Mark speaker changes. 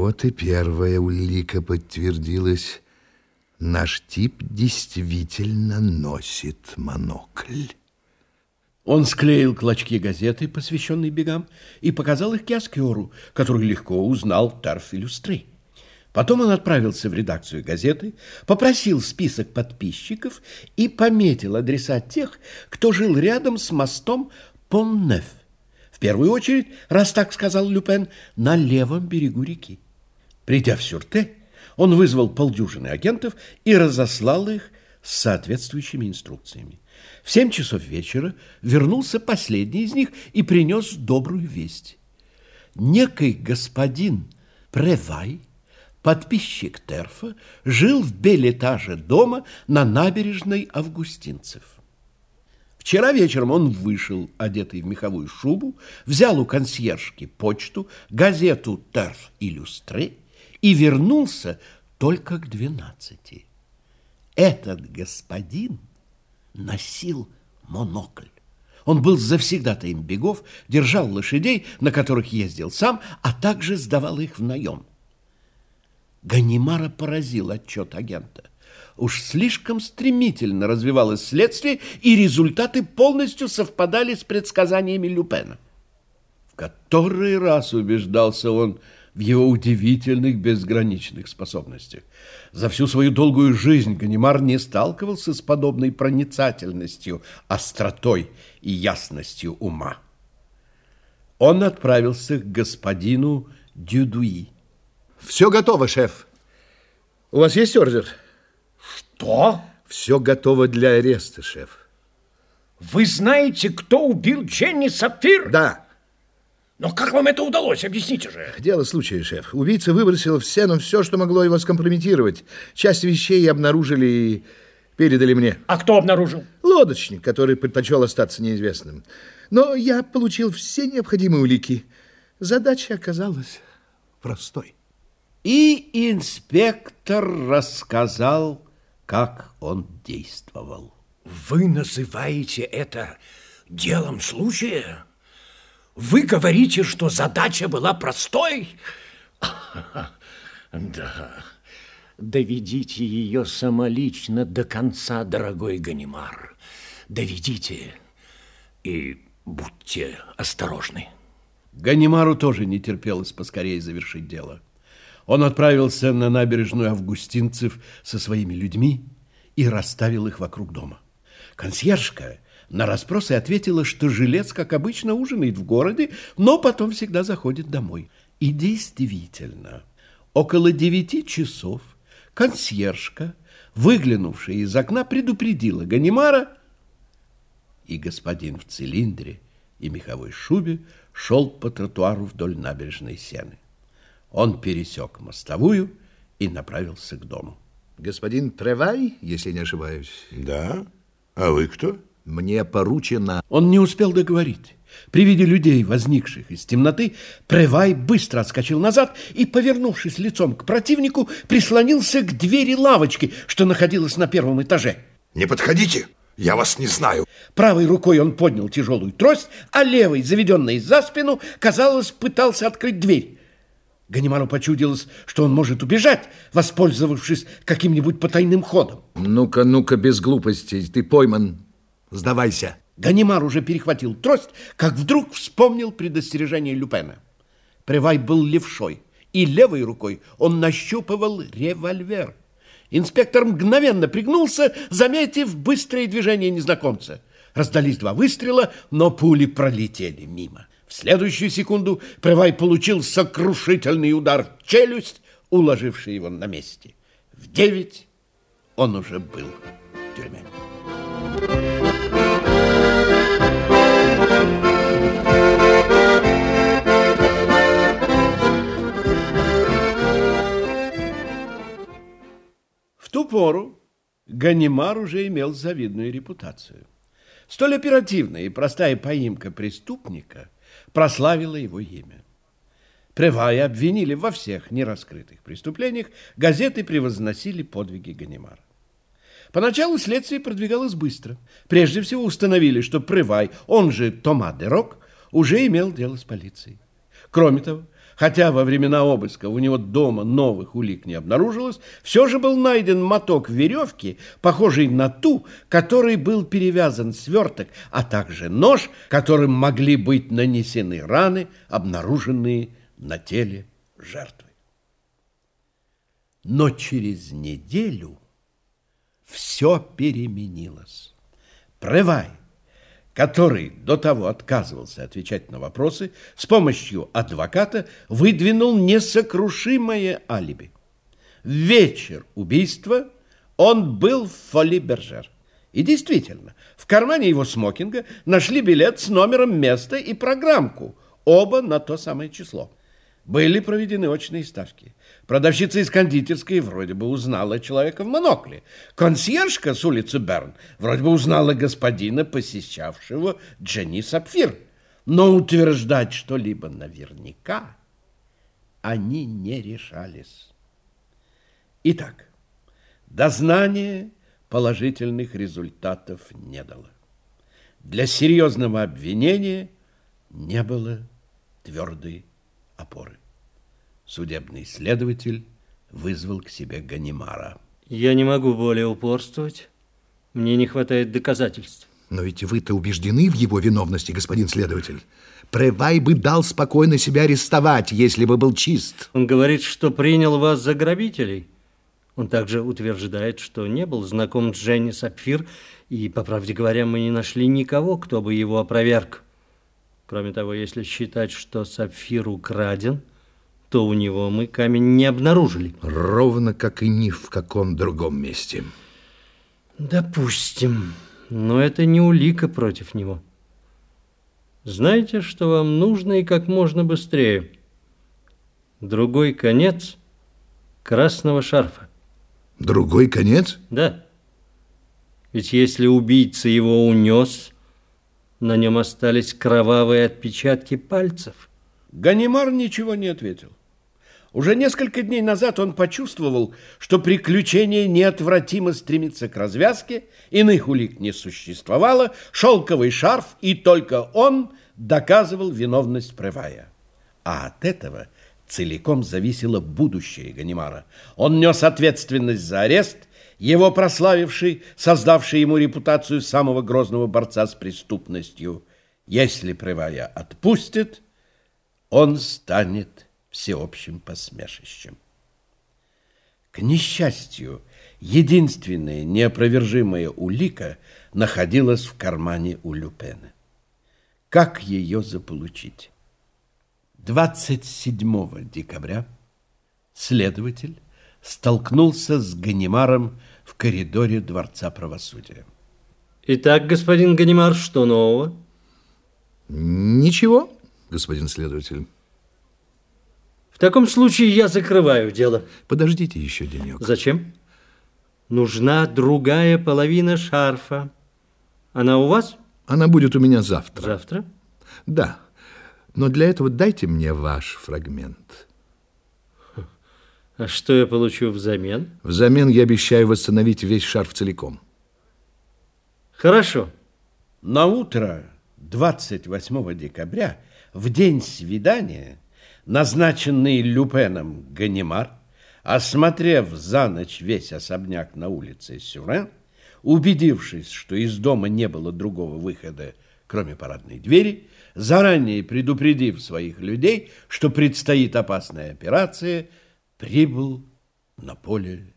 Speaker 1: Вот и первая улика подтвердилась. Наш тип действительно носит монокль.
Speaker 2: Он склеил клочки газеты, посвященной бегам, и показал их Киоскеру, который легко узнал Тарф Иллюстрей. Потом он отправился в редакцию газеты, попросил список подписчиков и пометил адреса тех, кто жил рядом с мостом Поннеф. В первую очередь, раз так сказал Люпен, на левом берегу реки. Придя в Сюрте, он вызвал полдюжины агентов и разослал их с соответствующими инструкциями. В семь часов вечера вернулся последний из них и принес добрую весть. Некий господин Превай, подписчик Терфа, жил в белетаже дома на набережной Августинцев. Вчера вечером он вышел, одетый в меховую шубу, взял у консьержки почту, газету «Терф Иллюстре» и вернулся только к двенадцати. Этот господин носил монокль. Он был завсегдатаем бегов, держал лошадей, на которых ездил сам, а также сдавал их в наем. Ганимара поразил отчет агента. Уж слишком стремительно развивалось следствие, и результаты полностью совпадали с предсказаниями Люпена. В который раз убеждался он в его удивительных безграничных способностях. За всю свою долгую жизнь Ганимар не сталкивался с подобной проницательностью, остротой и ясностью ума. Он отправился к господину Дюдуи.
Speaker 1: Все готово, шеф. У вас есть ордер?
Speaker 3: Что?
Speaker 1: Все готово для ареста, шеф.
Speaker 3: Вы знаете, кто убил Дженни Сапфир?
Speaker 1: Да.
Speaker 3: Но как вам это удалось? Объясните же.
Speaker 1: Дело случая, шеф. Убийца выбросил в сцену все, что могло его скомпрометировать. Часть вещей обнаружили и передали мне.
Speaker 3: А кто обнаружил?
Speaker 1: Лодочник, который предпочел остаться неизвестным. Но я получил все необходимые улики. Задача оказалась простой.
Speaker 2: И инспектор рассказал, как он действовал.
Speaker 3: Вы называете это делом случая? Вы говорите, что задача была простой? Да. Доведите ее самолично до конца, дорогой Ганимар. Доведите и будьте осторожны.
Speaker 2: Ганимару тоже не терпелось поскорее завершить дело. Он отправился на набережную Августинцев со своими людьми и расставил их вокруг дома. Консьержка на расспросы ответила, что жилец, как обычно, ужинает в городе, но потом всегда заходит домой. И действительно, около девяти часов консьержка, выглянувшая из окна, предупредила Ганимара, и господин в цилиндре и меховой шубе шел по тротуару вдоль набережной Сены. Он пересек мостовую и направился к дому.
Speaker 1: Господин Тревай, если не ошибаюсь.
Speaker 4: Да? А вы кто?
Speaker 1: Мне поручено...
Speaker 2: Он не успел договорить. При виде людей, возникших из темноты, Превай быстро отскочил назад и, повернувшись лицом к противнику, прислонился к двери лавочки, что находилась на первом этаже.
Speaker 4: Не подходите, я вас не знаю.
Speaker 2: Правой рукой он поднял тяжелую трость, а левой, заведенной за спину, казалось, пытался открыть дверь. Ганимару почудилось, что он может убежать, воспользовавшись каким-нибудь потайным ходом.
Speaker 1: Ну-ка, ну-ка, без глупостей, ты пойман. Сдавайся.
Speaker 2: Ганимар уже перехватил трость, как вдруг вспомнил предостережение Люпена. Превай был левшой, и левой рукой он нащупывал револьвер. Инспектор мгновенно пригнулся, заметив быстрое движение незнакомца. Раздались два выстрела, но пули пролетели мимо. В следующую секунду Превай получил сокрушительный удар в челюсть, уложивший его на месте. В девять он уже был в тюрьме. Ту пору Ганимар уже имел завидную репутацию. Столь оперативная и простая поимка преступника прославила его имя. Превая обвинили во всех нераскрытых преступлениях, газеты превозносили подвиги Ганимара. Поначалу следствие продвигалось быстро. Прежде всего установили, что Превай, он же Тома де Рок, уже имел дело с полицией. Кроме того, Хотя во времена обыска у него дома новых улик не обнаружилось, все же был найден моток веревки, похожий на ту, которой был перевязан сверток, а также нож, которым могли быть нанесены раны, обнаруженные на теле жертвы. Но через неделю все переменилось. Превай который до того отказывался отвечать на вопросы, с помощью адвоката выдвинул несокрушимое алиби. В вечер убийства он был в Фоли-Бержер. И действительно, в кармане его смокинга нашли билет с номером места и программку, оба на то самое число. Были проведены очные ставки. Продавщица из кондитерской вроде бы узнала человека в монокле. Консьержка с улицы Берн вроде бы узнала господина, посещавшего Дженни Сапфир. Но утверждать что-либо наверняка они не решались. Итак, дознание положительных результатов не дало. Для серьезного обвинения не было твердой опоры. Судебный следователь вызвал к себе Ганимара.
Speaker 5: Я не могу более упорствовать. Мне не хватает доказательств.
Speaker 1: Но ведь вы-то убеждены в его виновности, господин следователь. Превай бы дал спокойно себя арестовать, если бы был чист.
Speaker 5: Он говорит, что принял вас за грабителей. Он также утверждает, что не был знаком с Женей Сапфир, и, по правде говоря, мы не нашли никого, кто бы его опроверг. Кроме того, если считать, что Сапфир украден, то у него мы камень не обнаружили.
Speaker 1: Ровно как и ни в каком другом месте.
Speaker 5: Допустим, но это не улика против него. Знаете, что вам нужно и как можно быстрее? Другой конец красного шарфа.
Speaker 1: Другой конец?
Speaker 5: Да. Ведь если убийца его унес, на нем остались кровавые отпечатки пальцев.
Speaker 2: Ганимар ничего не ответил. Уже несколько дней назад он почувствовал, что приключение неотвратимо стремится к развязке, иных улик не существовало, шелковый шарф, и только он доказывал виновность Превая. А от этого целиком зависело будущее Ганимара. Он нес ответственность за арест, его прославивший, создавший ему репутацию самого грозного борца с преступностью. Если Превая отпустит, он станет всеобщим посмешищем. К несчастью, единственная неопровержимая улика находилась в кармане у Люпена. Как ее заполучить? 27 декабря следователь столкнулся с Ганимаром в коридоре Дворца правосудия.
Speaker 5: Итак, господин Ганимар, что нового?
Speaker 1: Ничего, господин следователь.
Speaker 5: В таком случае я закрываю дело.
Speaker 1: Подождите еще денек.
Speaker 5: Зачем? Нужна другая половина шарфа. Она у вас?
Speaker 1: Она будет у меня завтра.
Speaker 5: Завтра?
Speaker 1: Да. Но для этого дайте мне ваш фрагмент.
Speaker 5: А что я получу взамен?
Speaker 1: Взамен я обещаю восстановить весь шарф целиком.
Speaker 5: Хорошо.
Speaker 2: На утро 28 декабря, в день свидания, назначенный Люпеном Ганимар, осмотрев за ночь весь особняк на улице Сюрен, убедившись, что из дома не было другого выхода, кроме парадной двери, заранее предупредив своих людей, что предстоит опасная операция, прибыл на поле